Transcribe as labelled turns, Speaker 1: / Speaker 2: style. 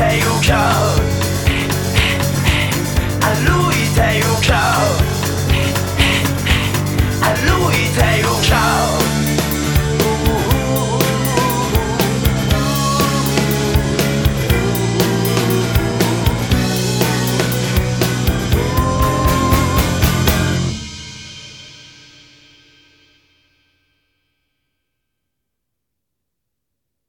Speaker 1: day will come.